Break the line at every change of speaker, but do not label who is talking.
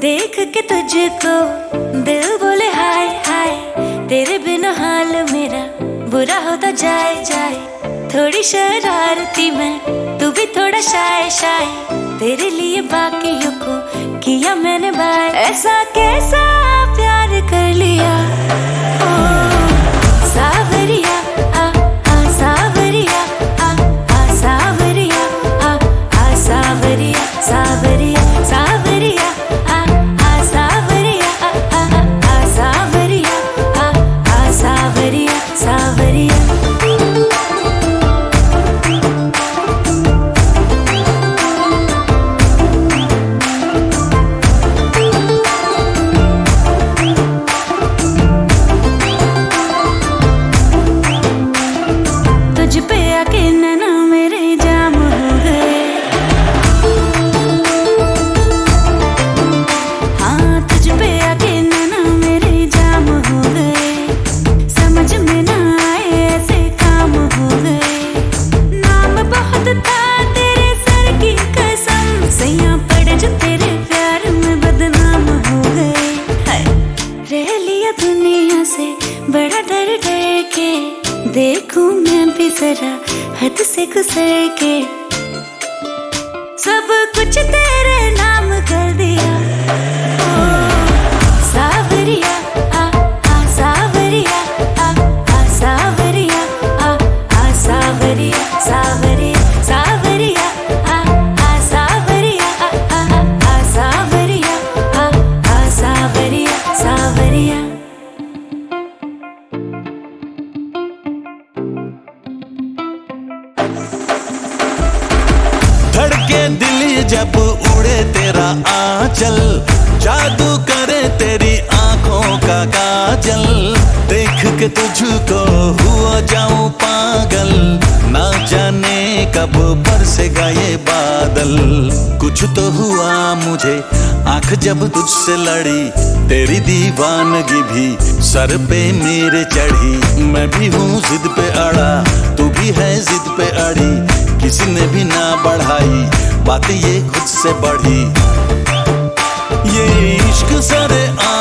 देख के तुझको दिल बोले, हाय हाय, तेरे बिना हाल मेरा बुरा होता जाए जाए। थोड़ी शरारती मैं, तू भी थोड़ा शाय शाय। तेरे लिए बाकी को किया मैंने बाय। ऐसा कैसा प्यार कर लिया? दुनिया से बड़ा डर डर के देखूँ मैं भी जरा हद से गुजर के। सब कुछ तेरे नाम कर दिया।
जब उड़े तेरा आंचल, जादू करे तेरी आँखों का काजल। देख के तुझको हुआ जाऊँ पागल, ना जाने कब बरसेगा ये बादल। कुछ तो हुआ मुझे, आँख जब तुझसे लड़ी, तेरी दीवानगी भी सर पे मेरे चढ़ी। मैं भी हूँ जिद पे अड़ा, तू भी है जिद पे अड़ी। किसी ने भी ना बढ़ाई बातें ये खुद से बढ़ी। ये इश्क सारे कर